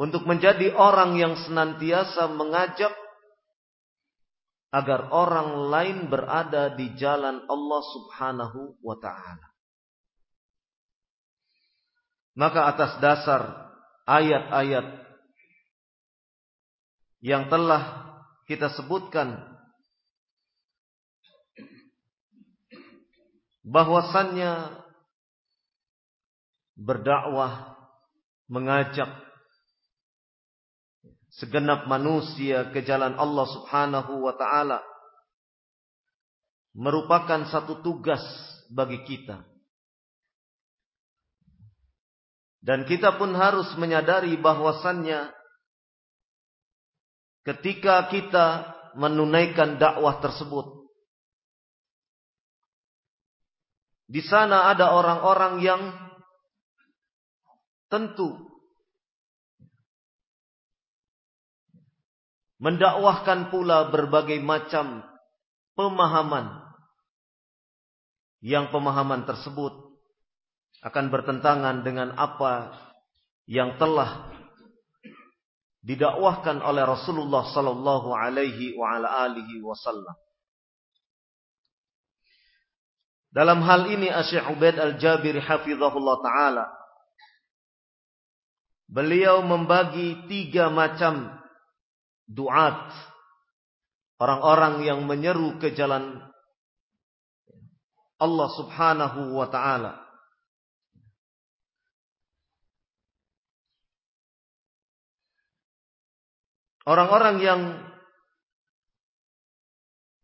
untuk menjadi orang yang senantiasa mengajak agar orang lain berada di jalan Allah Subhanahu wa taala. Maka atas dasar ayat-ayat yang telah kita sebutkan bahwasannya berdakwah mengajak segenap manusia ke jalan Allah Subhanahu wa taala merupakan satu tugas bagi kita. Dan kita pun harus menyadari bahwasannya ketika kita menunaikan dakwah tersebut di sana ada orang-orang yang tentu mendakwahkan pula berbagai macam pemahaman yang pemahaman tersebut akan bertentangan dengan apa yang telah didakwahkan oleh Rasulullah sallallahu alaihi wa ala alihi wasallam. Dalam hal ini Syekh Ubaid Al-Jabiri hafizahullah taala beliau membagi tiga macam duat. Orang-orang yang menyeru ke jalan Allah Subhanahu wa taala. Orang-orang yang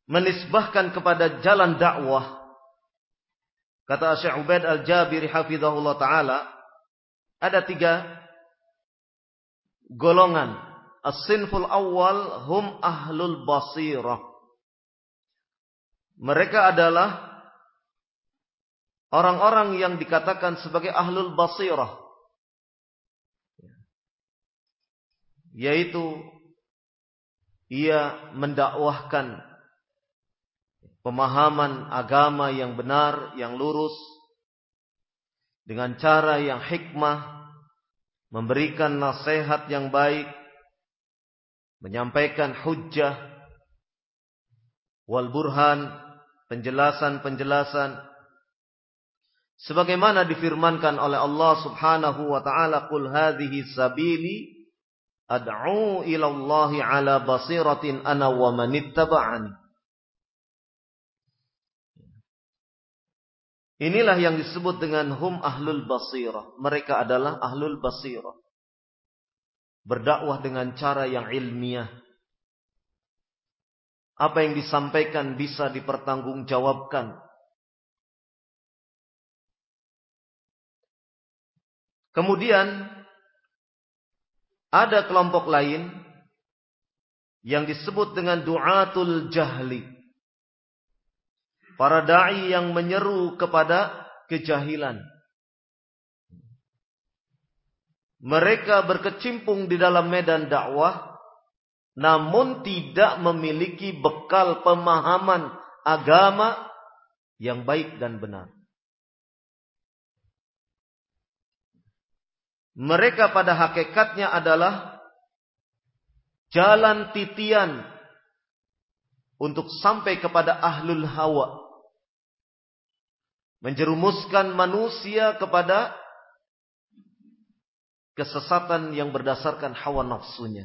menisbahkan kepada jalan dakwah kata Syekh Ubaid Al-Jabiri hafizahullah taala ada tiga golongan As-sinful awal hum ahlul basirah. Mereka adalah orang-orang yang dikatakan sebagai ahlul basirah. Yaitu ia mendakwahkan pemahaman agama yang benar, yang lurus dengan cara yang hikmah, memberikan nasihat yang baik, menyampaikan hujjah wal burhan penjelasan-penjelasan sebagaimana difirmankan oleh Allah Subhanahu wa taala qul hadhihi sabili ad'u ila Allah ala basiratin ana wa manittaba'ani Inilah yang disebut dengan hum ahlul basirah. Mereka adalah ahlul basirah berdakwah dengan cara yang ilmiah. Apa yang disampaikan bisa dipertanggungjawabkan. Kemudian ada kelompok lain yang disebut dengan du'atul jahli. Para dai yang menyeru kepada kejahilan. Mereka berkecimpung di dalam medan dakwah namun tidak memiliki bekal pemahaman agama yang baik dan benar. Mereka pada hakikatnya adalah jalan titian untuk sampai kepada ahlul hawa. Menjerumuskan manusia kepada kesesatan yang berdasarkan hawa nafsunya.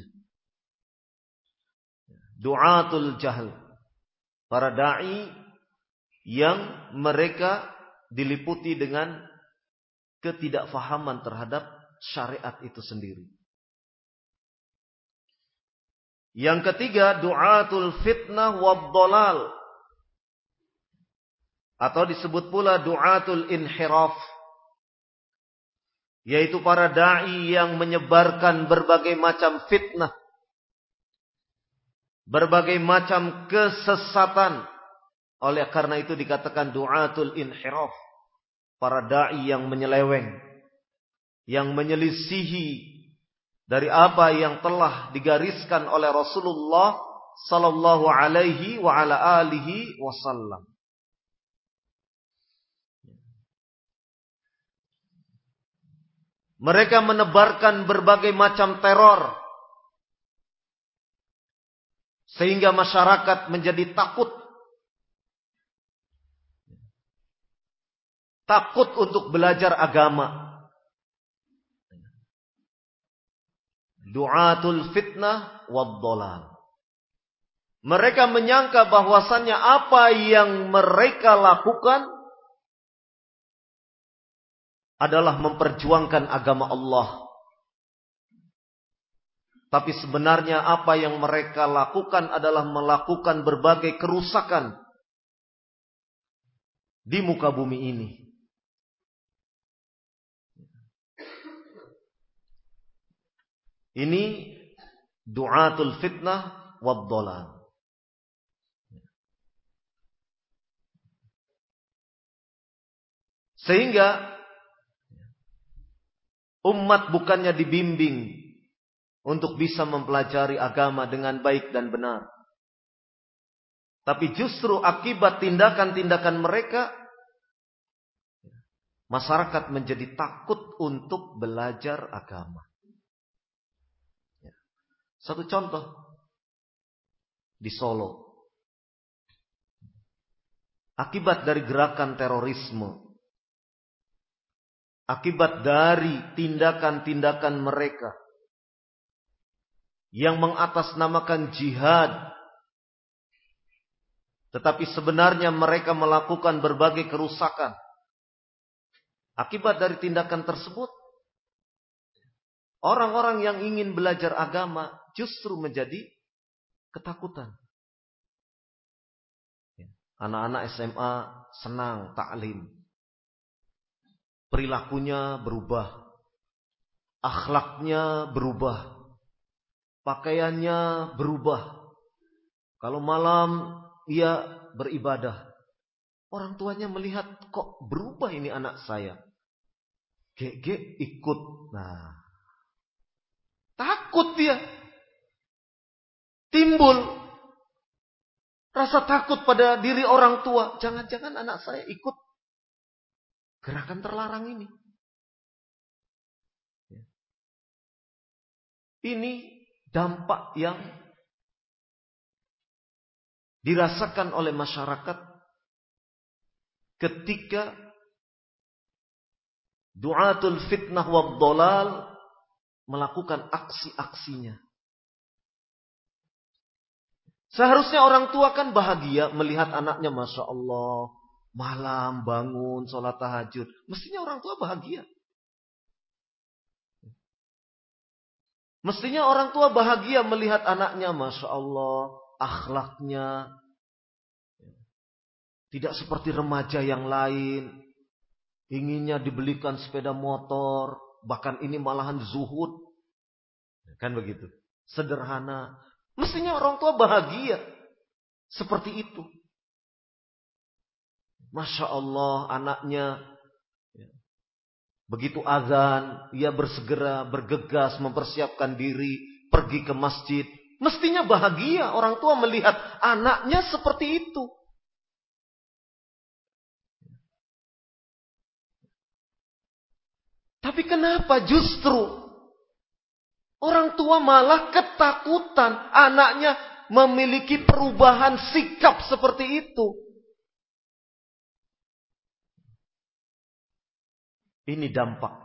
Du'atul jahl. Para da'i yang mereka diliputi dengan ketidakfahaman terhadap syariat itu sendiri. Yang ketiga, du'atul fitnah wabdolal. Atau disebut pula du'atul inhiraf yaitu para dai yang menyebarkan berbagai macam fitnah, berbagai macam kesesatan. Oleh karena itu dikatakan du'atul inhiraf, para dai yang menyeleweng, yang menyelisihi dari apa yang telah digariskan oleh Rasulullah sallallahu alaihi wa ala alihi wasallam. Mereka menebarkan berbagai macam teror. Sehingga masyarakat menjadi takut. Takut untuk belajar agama. Du'atul fitnah wad Mereka menyangka bahwasannya apa yang mereka lakukan adalah memperjuangkan agama Allah. Tapi sebenarnya apa yang mereka lakukan adalah melakukan berbagai kerusakan di muka bumi ini. Ini du'atul fitnah wad Sehingga Umat bukannya dibimbing untuk bisa mempelajari agama dengan baik dan benar. Tapi justru akibat tindakan-tindakan mereka, masyarakat menjadi takut untuk belajar agama. Ya. Satu contoh di Solo. Akibat dari gerakan terorisme akibat dari tindakan-tindakan mereka yang mengatasnamakan jihad. Tetapi sebenarnya mereka melakukan berbagai kerusakan. Akibat dari tindakan tersebut orang-orang yang ingin belajar agama justru menjadi ketakutan. Anak-anak SMA senang taklim perilakunya berubah, akhlaknya berubah, pakaiannya berubah. Kalau malam ia beribadah, orang tuanya melihat kok berubah ini anak saya. Gege ikut. Nah, takut dia. Timbul rasa takut pada diri orang tua. Jangan-jangan anak saya ikut Gerakan terlarang ini. Ini dampak yang dirasakan oleh masyarakat ketika duatul fitnah wa dolal melakukan aksi-aksinya. Seharusnya orang tua kan bahagia melihat anaknya Masya Allah Malam bangun, sholat tahajud. Mestinya orang tua bahagia. Mestinya orang tua bahagia melihat anaknya, Masya Allah, akhlaknya. Tidak seperti remaja yang lain. Inginnya dibelikan sepeda motor. Bahkan ini malahan zuhud. Kan begitu. Sederhana. Mestinya orang tua bahagia. Seperti itu. Masya Allah anaknya ya, begitu azan, ia bersegera bergegas mempersiapkan diri pergi ke masjid. Mestinya bahagia orang tua melihat anaknya seperti itu. Tapi kenapa justru orang tua malah ketakutan anaknya memiliki perubahan sikap seperti itu? Ini dampak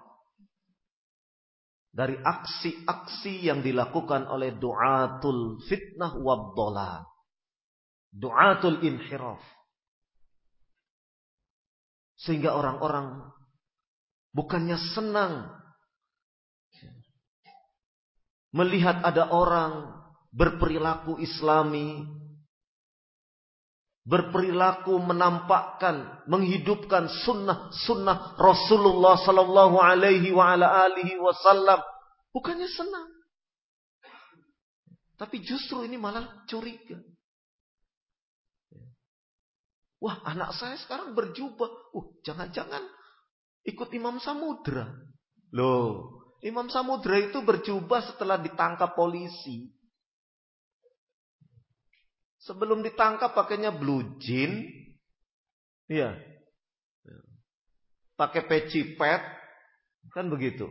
dari aksi-aksi yang dilakukan oleh du'atul fitnah wabdola. Du'atul inhiraf. Sehingga orang-orang bukannya senang melihat ada orang berperilaku islami berperilaku menampakkan menghidupkan sunnah-sunnah Rasulullah sallallahu alaihi wa ala wasallam. Bukannya senang. Tapi justru ini malah curiga. Wah anak saya sekarang berjubah. Uh jangan-jangan ikut Imam Samudra. Loh Imam Samudra itu berjubah setelah ditangkap polisi Sebelum ditangkap pakainya blue jean. Iya. Pakai peci pet. Kan begitu.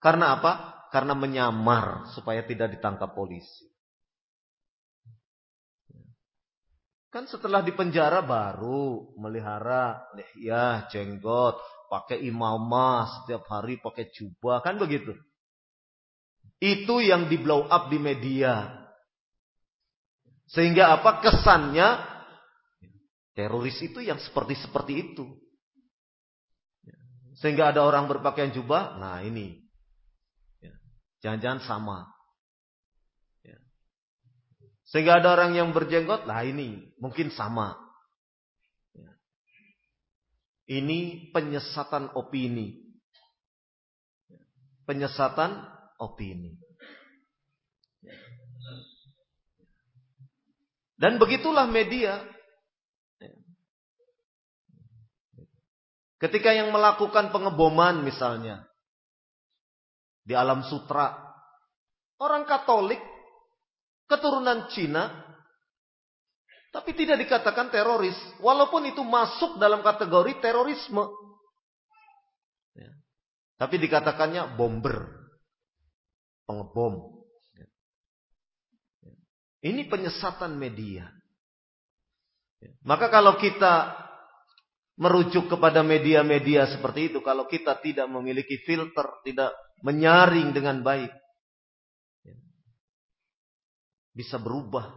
Karena apa? Karena menyamar supaya tidak ditangkap polisi. Kan setelah dipenjara baru melihara lihya, jenggot, pakai imamah setiap hari pakai jubah, kan begitu. Itu yang di blow up di media. Sehingga apa kesannya teroris itu yang seperti-seperti itu. Sehingga ada orang berpakaian jubah, nah ini. Jangan-jangan sama. Sehingga ada orang yang berjenggot, lah ini mungkin sama. Ini penyesatan opini. Penyesatan opini. Dan begitulah media. Ketika yang melakukan pengeboman misalnya. Di alam sutra. Orang Katolik keturunan Cina, tapi tidak dikatakan teroris, walaupun itu masuk dalam kategori terorisme. Ya. Tapi dikatakannya bomber, pengebom. Ini penyesatan media. Maka kalau kita merujuk kepada media-media seperti itu, kalau kita tidak memiliki filter, tidak menyaring dengan baik, bisa berubah.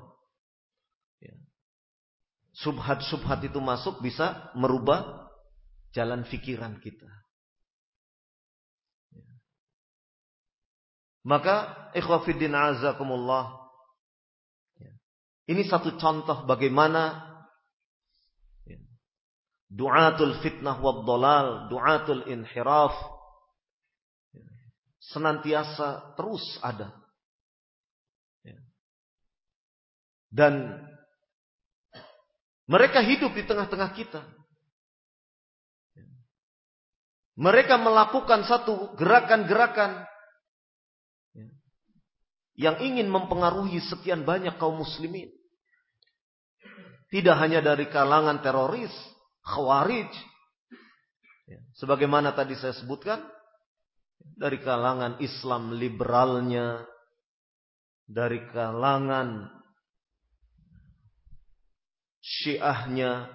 Subhat-subhat itu masuk bisa merubah jalan pikiran kita. Maka ikhwafiddin azakumullah. Ya. Ini satu contoh bagaimana du'atul fitnah wad dolal, du'atul inhiraf senantiasa terus ada. Dan mereka hidup di tengah-tengah kita. Mereka melakukan satu gerakan-gerakan yang ingin mempengaruhi sekian banyak kaum muslimin. Tidak hanya dari kalangan teroris, khawarij. Sebagaimana tadi saya sebutkan, dari kalangan Islam liberalnya, dari kalangan Syiahnya,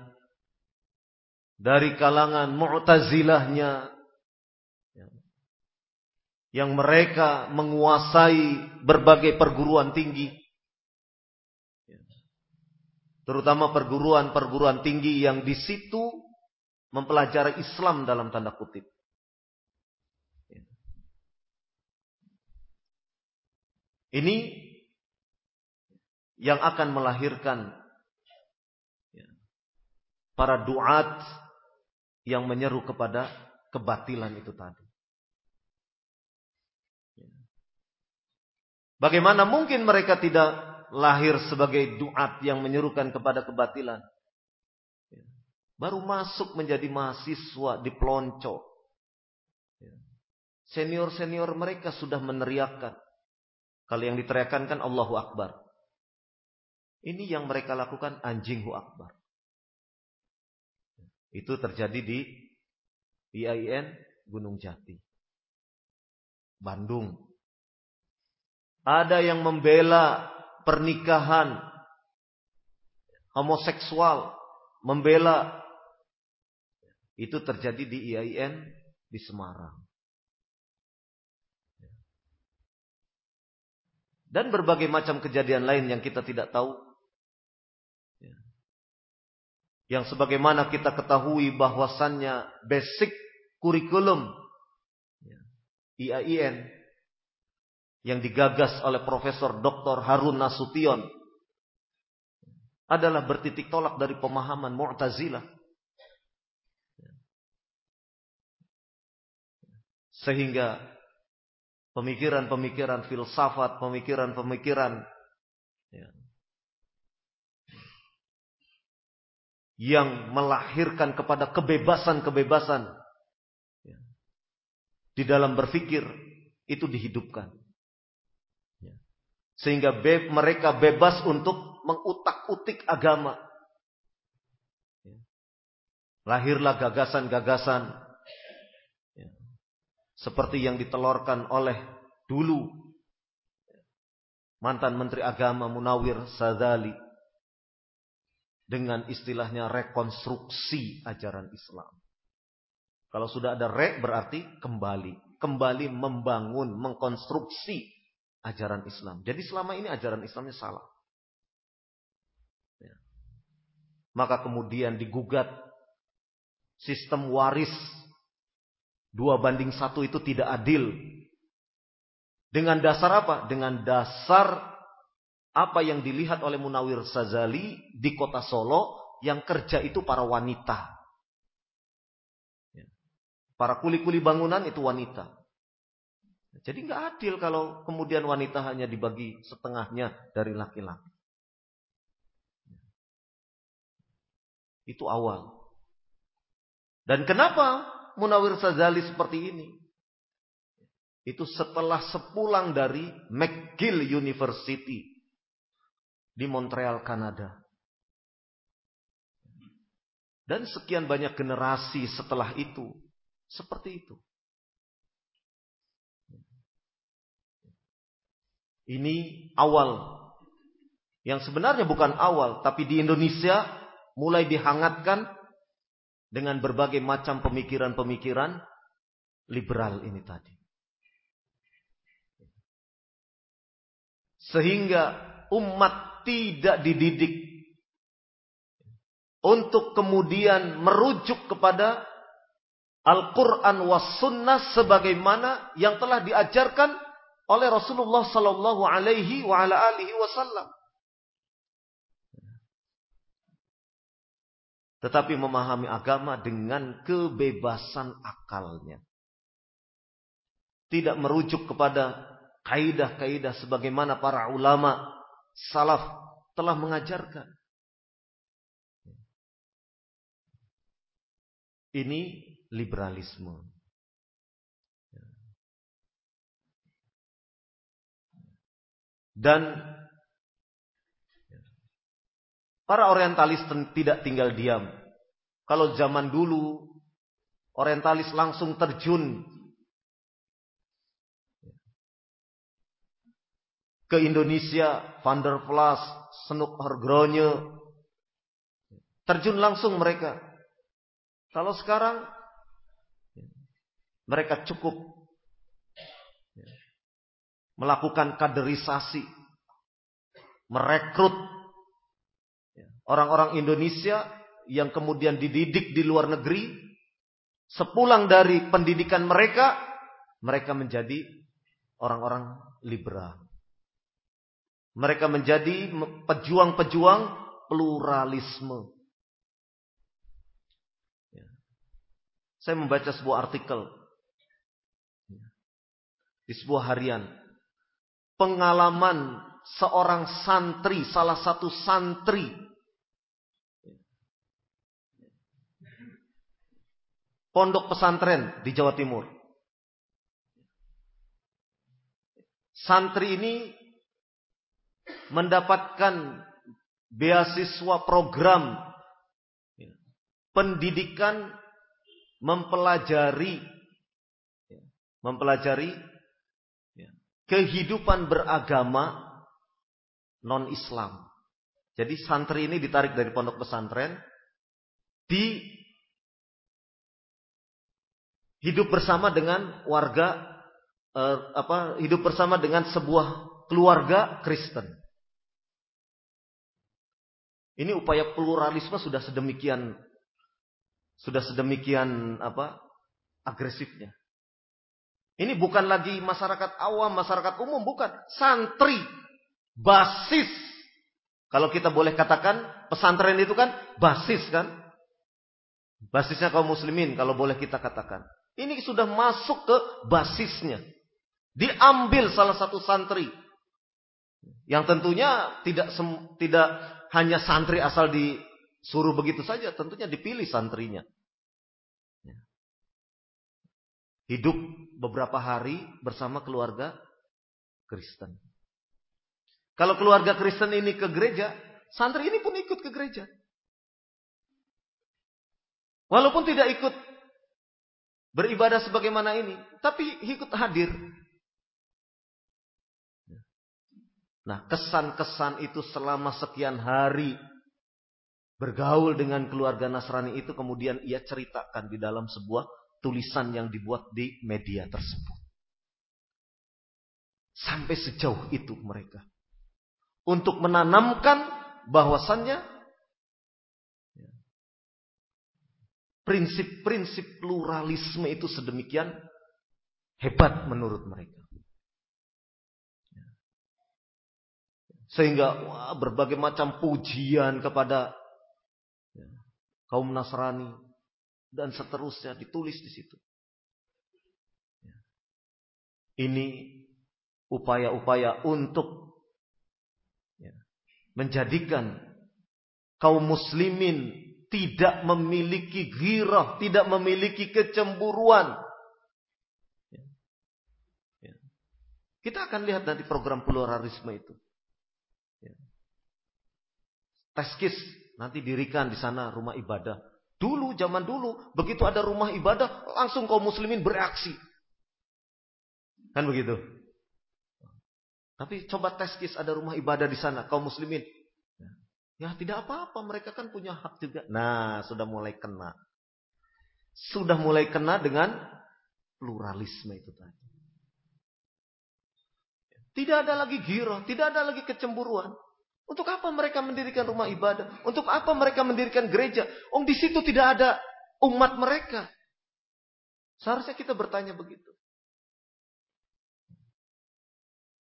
dari kalangan Mu'tazilahnya, yang mereka menguasai berbagai perguruan tinggi, terutama perguruan-perguruan tinggi yang di situ mempelajari Islam dalam tanda kutip. Ini yang akan melahirkan para duat yang menyeru kepada kebatilan itu tadi. Bagaimana mungkin mereka tidak lahir sebagai duat yang menyerukan kepada kebatilan? Baru masuk menjadi mahasiswa di pelonco. Senior-senior mereka sudah meneriakkan. Kalau yang diteriakkan kan Allahu Akbar. Ini yang mereka lakukan anjinghu akbar. Itu terjadi di IAIN Gunung Jati. Bandung. Ada yang membela pernikahan homoseksual, membela itu terjadi di IAIN di Semarang. Dan berbagai macam kejadian lain yang kita tidak tahu yang sebagaimana kita ketahui bahwasannya basic kurikulum IAIN yang digagas oleh Profesor Dr. Harun Nasution adalah bertitik tolak dari pemahaman Mu'tazilah. Sehingga pemikiran-pemikiran filsafat, pemikiran-pemikiran ya, yang melahirkan kepada kebebasan-kebebasan ya. di dalam berpikir itu dihidupkan. Ya. Sehingga be mereka bebas untuk mengutak-utik agama. Ya. Lahirlah gagasan-gagasan seperti yang ditelorkan oleh dulu mantan Menteri Agama Munawir Sadali dengan istilahnya rekonstruksi ajaran Islam. Kalau sudah ada re berarti kembali, kembali membangun, mengkonstruksi ajaran Islam. Jadi selama ini ajaran Islamnya salah. Ya. Maka kemudian digugat sistem waris dua banding satu itu tidak adil. Dengan dasar apa? Dengan dasar apa yang dilihat oleh Munawir Sazali di kota Solo yang kerja itu para wanita. Ya. Para kuli-kuli bangunan itu wanita. Jadi nggak adil kalau kemudian wanita hanya dibagi setengahnya dari laki-laki. Itu awal. Dan kenapa Munawir Sazali seperti ini? Itu setelah sepulang dari McGill University di Montreal, Kanada. Dan sekian banyak generasi setelah itu seperti itu. Ini awal. Yang sebenarnya bukan awal, tapi di Indonesia mulai dihangatkan dengan berbagai macam pemikiran-pemikiran liberal ini tadi. Sehingga umat tidak dididik untuk kemudian merujuk kepada Al-Quran was sunnah sebagaimana yang telah diajarkan oleh Rasulullah sallallahu alaihi wasallam. Tetapi memahami agama dengan kebebasan akalnya. Tidak merujuk kepada kaidah-kaidah sebagaimana para ulama salaf telah mengajarkan. Ini liberalisme. Dan para orientalis tidak tinggal diam. Kalau zaman dulu orientalis langsung terjun ke Indonesia, Van der Plas, Senuk Hargronje, terjun langsung mereka. Kalau sekarang mereka cukup melakukan kaderisasi, merekrut orang-orang Indonesia yang kemudian dididik di luar negeri, sepulang dari pendidikan mereka, mereka menjadi orang-orang liberal. Mereka menjadi pejuang-pejuang pluralisme. Ya. Saya membaca sebuah artikel di sebuah harian pengalaman seorang santri, salah satu santri pondok pesantren di Jawa Timur. Santri ini mendapatkan beasiswa program pendidikan mempelajari mempelajari kehidupan beragama non-Islam. Jadi santri ini ditarik dari pondok pesantren di hidup bersama dengan warga eh, apa hidup bersama dengan sebuah keluarga Kristen. Ini upaya pluralisme sudah sedemikian sudah sedemikian apa agresifnya. Ini bukan lagi masyarakat awam, masyarakat umum, bukan. Santri, basis. Kalau kita boleh katakan, pesantren itu kan basis kan. Basisnya kaum muslimin, kalau boleh kita katakan. Ini sudah masuk ke basisnya. Diambil salah satu santri. Yang tentunya tidak tidak hanya santri asal disuruh begitu saja. Tentunya dipilih santrinya. Hidup beberapa hari bersama keluarga Kristen. Kalau keluarga Kristen ini ke gereja, santri ini pun ikut ke gereja. Walaupun tidak ikut beribadah sebagaimana ini, tapi ikut hadir. Nah, kesan-kesan itu selama sekian hari bergaul dengan keluarga Nasrani itu kemudian ia ceritakan di dalam sebuah tulisan yang dibuat di media tersebut. Sampai sejauh itu mereka. Untuk menanamkan bahwasannya prinsip-prinsip pluralisme itu sedemikian hebat menurut mereka. Sehingga wah, berbagai macam pujian kepada kaum Nasrani dan seterusnya ditulis di situ. Ya. Ini upaya-upaya untuk ya, menjadikan kaum muslimin tidak memiliki girah, tidak memiliki kecemburuan. Ya. Kita akan lihat nanti program pluralisme itu. Teskis nanti dirikan di sana rumah ibadah. Zaman dulu, begitu ada rumah ibadah, langsung kaum muslimin bereaksi. Kan begitu? Tapi coba teskis ada rumah ibadah di sana, kaum muslimin. Ya tidak apa-apa, mereka kan punya hak juga. Nah, sudah mulai kena. Sudah mulai kena dengan pluralisme itu tadi. Tidak ada lagi giro, tidak ada lagi kecemburuan. Untuk apa mereka mendirikan rumah ibadah? Untuk apa mereka mendirikan gereja? Oh, di situ tidak ada umat mereka. Seharusnya kita bertanya begitu.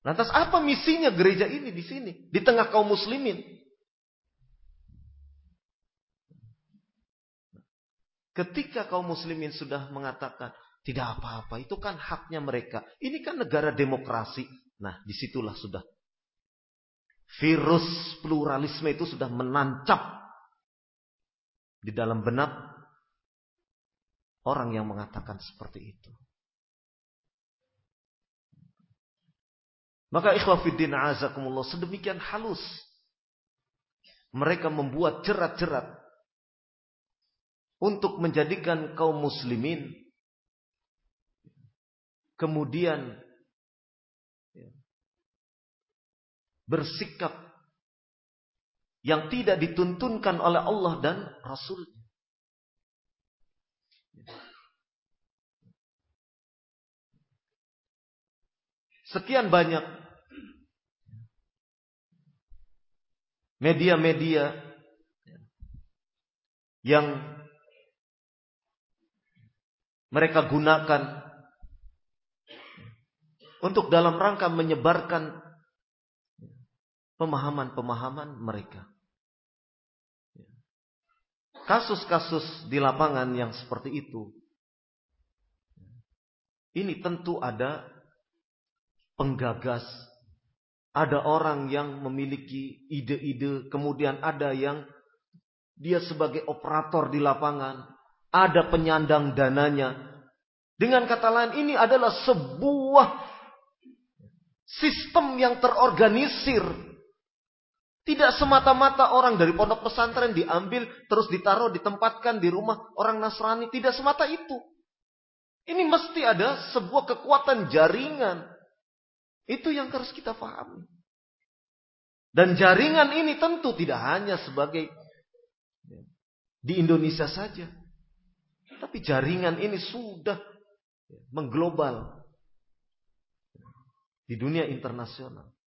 Lantas apa misinya gereja ini di sini? Di tengah kaum muslimin. Ketika kaum muslimin sudah mengatakan, tidak apa-apa, itu kan haknya mereka. Ini kan negara demokrasi. Nah, di situlah sudah. Virus pluralisme itu sudah menancap di dalam benak orang yang mengatakan seperti itu. Maka ikhwafiddin azakumullah sedemikian halus. Mereka membuat jerat-jerat untuk menjadikan kaum muslimin kemudian bersikap yang tidak dituntunkan oleh Allah dan Rasul. Sekian banyak media-media yang mereka gunakan untuk dalam rangka menyebarkan pemahaman-pemahaman mereka. Kasus-kasus di lapangan yang seperti itu, ini tentu ada penggagas, ada orang yang memiliki ide-ide, kemudian ada yang dia sebagai operator di lapangan, ada penyandang dananya. Dengan kata lain ini adalah sebuah sistem yang terorganisir. Tidak semata-mata orang dari pondok pesantren diambil terus ditaruh ditempatkan di rumah orang Nasrani. Tidak semata itu. Ini mesti ada sebuah kekuatan jaringan. Itu yang harus kita pahami. Dan jaringan ini tentu tidak hanya sebagai di Indonesia saja. Tapi jaringan ini sudah mengglobal di dunia internasional.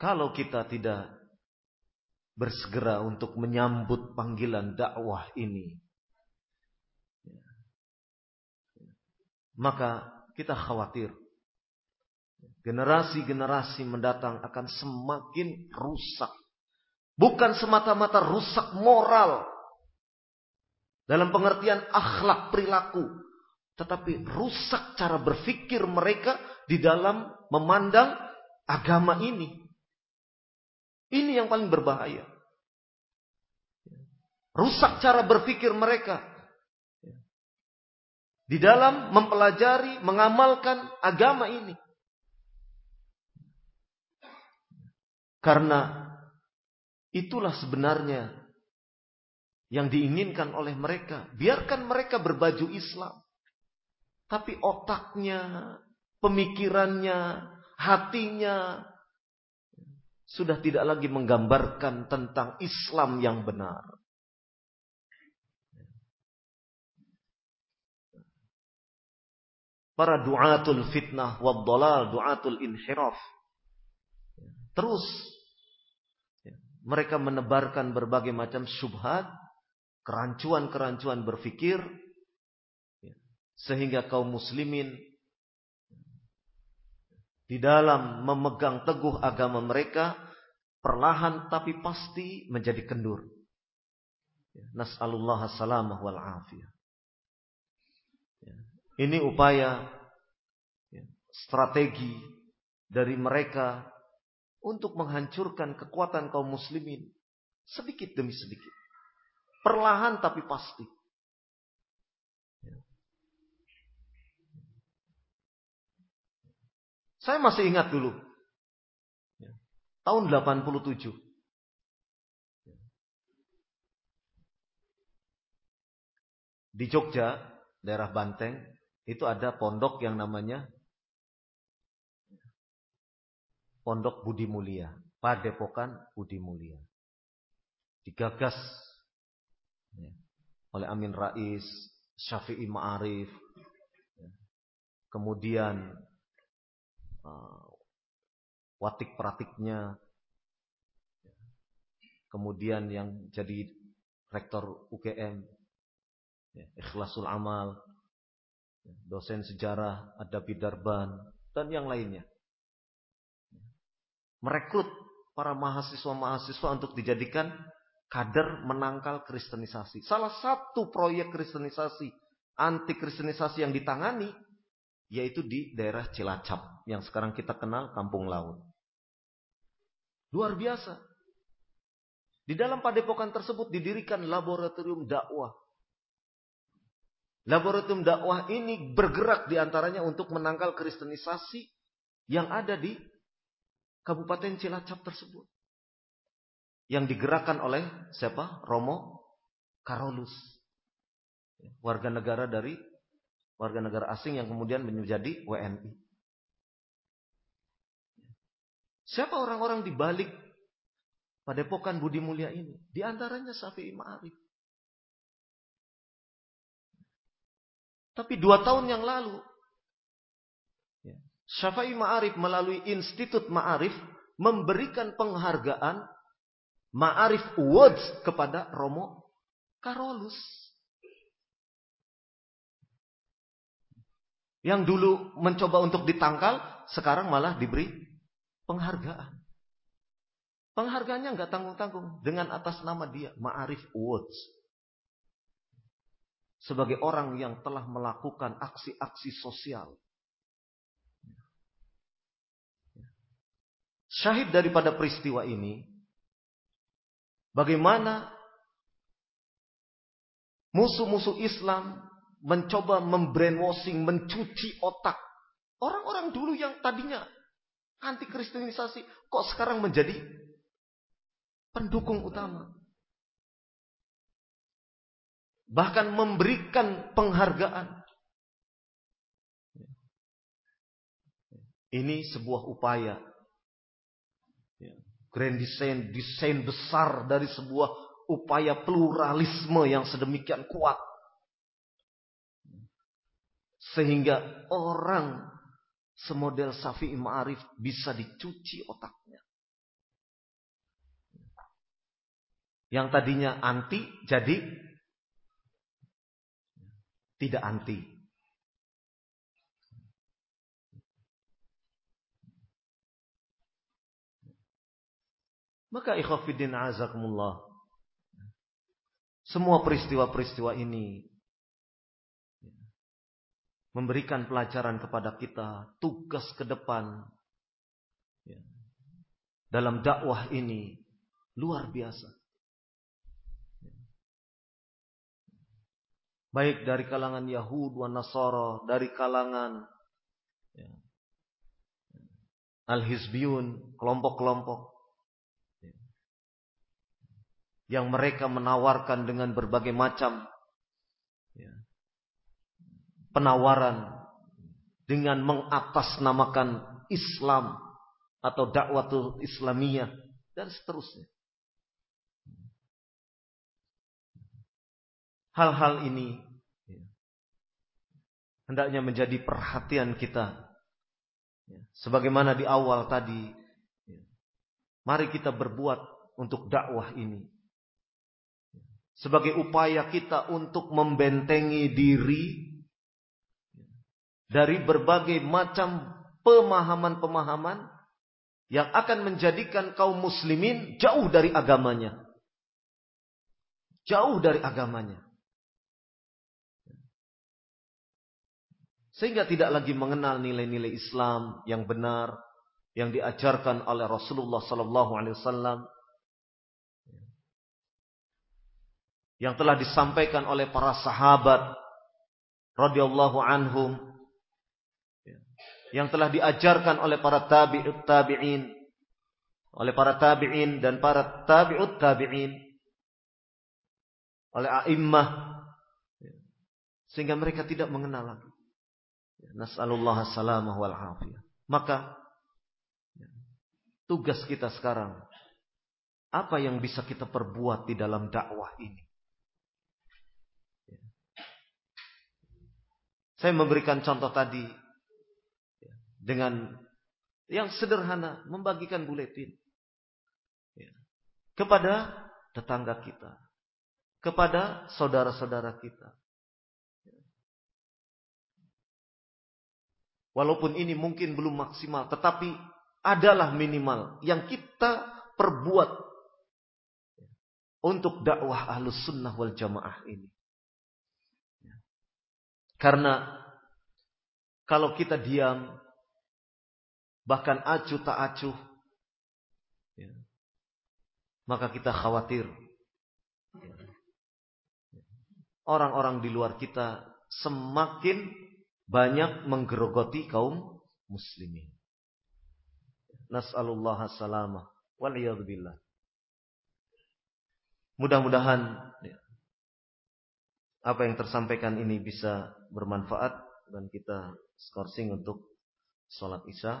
Kalau kita tidak bersegera untuk menyambut panggilan dakwah ini, maka kita khawatir generasi-generasi mendatang akan semakin rusak Bukan semata-mata rusak moral. Dalam pengertian akhlak perilaku. Tetapi rusak cara berpikir mereka di dalam memandang agama ini. Ini yang paling berbahaya. Rusak cara berpikir mereka. Di dalam mempelajari, mengamalkan agama ini. Karena Itulah sebenarnya yang diinginkan oleh mereka. Biarkan mereka berbaju Islam. Tapi otaknya, pemikirannya, hatinya sudah tidak lagi menggambarkan tentang Islam yang benar. Para duatul fitnah wad duatul inhiraf. Terus mereka menebarkan berbagai macam syubhat kerancuan-kerancuan berfikir sehingga kaum muslimin di dalam memegang teguh agama mereka perlahan tapi pasti menjadi kendur. Ya, nas'alullah salamah wal afiyah. Ya, ini upaya strategi dari mereka untuk menghancurkan kekuatan kaum muslimin sedikit demi sedikit. Perlahan tapi pasti. Saya masih ingat dulu. Ya. Tahun 87. Ya. Di Jogja, daerah Banteng, itu ada pondok yang namanya Pondok Budi Mulia. Padepokan Budi Mulia. Digagas Ya. oleh Amin Rais, Syafi'i Ma'arif, kemudian uh, watik pratiknya, ya. kemudian yang jadi rektor UGM, Ikhlasul Amal, dosen sejarah, ada Bidarban, dan yang lainnya. Merekrut para mahasiswa-mahasiswa untuk dijadikan kader menangkal kristenisasi. Salah satu proyek kristenisasi, anti kristenisasi yang ditangani yaitu di daerah Cilacap yang sekarang kita kenal Kampung Laut. Luar biasa. Di dalam padepokan tersebut didirikan laboratorium dakwah. Laboratorium dakwah ini bergerak di antaranya untuk menangkal kristenisasi yang ada di Kabupaten Cilacap tersebut yang digerakkan oleh siapa? Romo Karolus. Warga negara dari warga negara asing yang kemudian menjadi WNI. Siapa orang-orang di balik padepokan Budi Mulia ini? Di antaranya Syafi'i Ma'arif. Tapi dua tahun yang lalu, Syafi'i Ma'arif melalui Institut Ma'arif memberikan penghargaan Ma'arif Awards kepada Romo Karolus. Yang dulu mencoba untuk ditangkal, sekarang malah diberi penghargaan. Penghargaannya nggak tanggung-tanggung dengan atas nama dia, Ma'arif Awards. Sebagai orang yang telah melakukan aksi-aksi sosial. Syahid daripada peristiwa ini Bagaimana musuh-musuh Islam mencoba membrainwashing, mencuci otak orang-orang dulu yang tadinya anti kristenisasi kok sekarang menjadi pendukung utama. Bahkan memberikan penghargaan. Ini sebuah upaya grand design, desain besar dari sebuah upaya pluralisme yang sedemikian kuat. Sehingga orang semodel Safi Ma'arif bisa dicuci otaknya. Yang tadinya anti jadi tidak anti. Maka ikhwafiddin azakumullah. Semua peristiwa-peristiwa ini memberikan pelajaran kepada kita tugas ke depan. Dalam dakwah ini luar biasa. Baik dari kalangan Yahud wa Nasara, dari kalangan Al-Hizbiyun, kelompok-kelompok yang mereka menawarkan dengan berbagai macam ya, penawaran dengan mengatasnamakan Islam atau dakwatul Islamiyah dan seterusnya. Hal-hal ini ya, hendaknya menjadi perhatian kita. Sebagaimana di awal tadi, mari kita berbuat untuk dakwah ini. Sebagai upaya kita untuk membentengi diri dari berbagai macam pemahaman-pemahaman yang akan menjadikan kaum muslimin jauh dari agamanya. Jauh dari agamanya. Sehingga tidak lagi mengenal nilai-nilai Islam yang benar yang diajarkan oleh Rasulullah sallallahu alaihi wasallam yang telah disampaikan oleh para sahabat radhiyallahu anhum yang telah diajarkan oleh para tabi'ut tabi'in. Oleh para tabi'in dan para tabi'ut tabi'in. Oleh a'immah. Sehingga mereka tidak mengenal lagi. Nas'alullah salamah wal afiyah. Maka tugas kita sekarang apa yang bisa kita perbuat di dalam dakwah ini? Saya memberikan contoh tadi dengan yang sederhana membagikan buletin. Kepada tetangga kita, kepada saudara-saudara kita, Walaupun ini mungkin belum maksimal, tetapi adalah minimal yang kita perbuat untuk dakwah ahlus sunnah wal jamaah ini. Karena kalau kita diam, bahkan acuh tak acuh, maka kita khawatir. Orang-orang di luar kita semakin banyak menggerogoti kaum muslimin. Nas'alullah salamah wal billah. Mudah-mudahan ya, apa yang tersampaikan ini bisa bermanfaat dan kita skorsing untuk salat Isya.